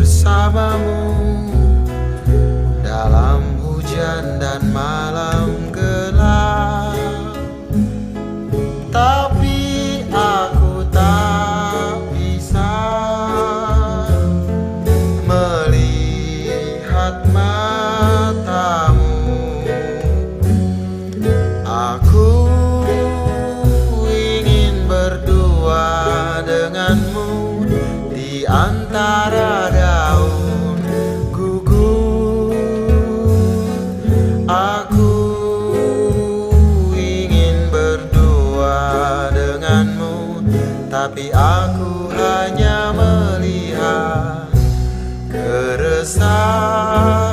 bersamamu dalam hujan dan malam gelap, tapi aku tak bisa melihat matamu. Aku ingin berdua denganmu di antara. Tapi aku hanya melihat keresahanmu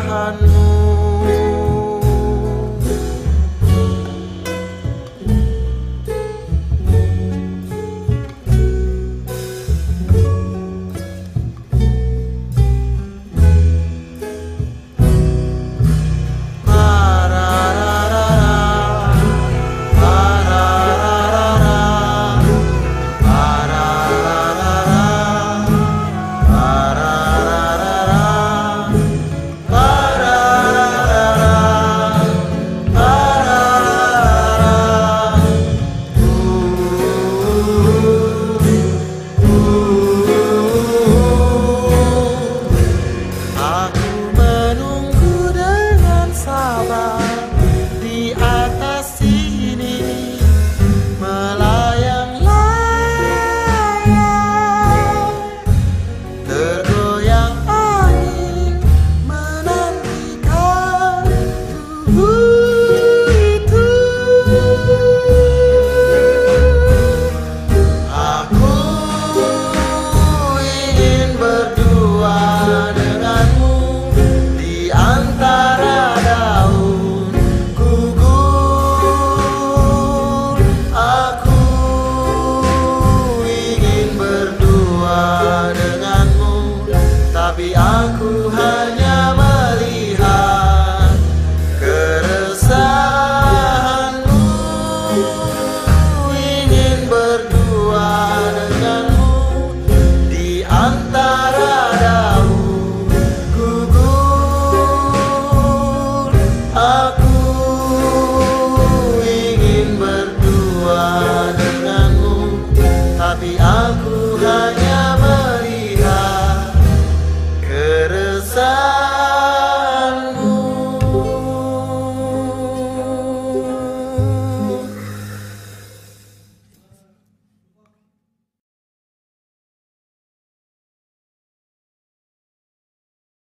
Tapi aku hanya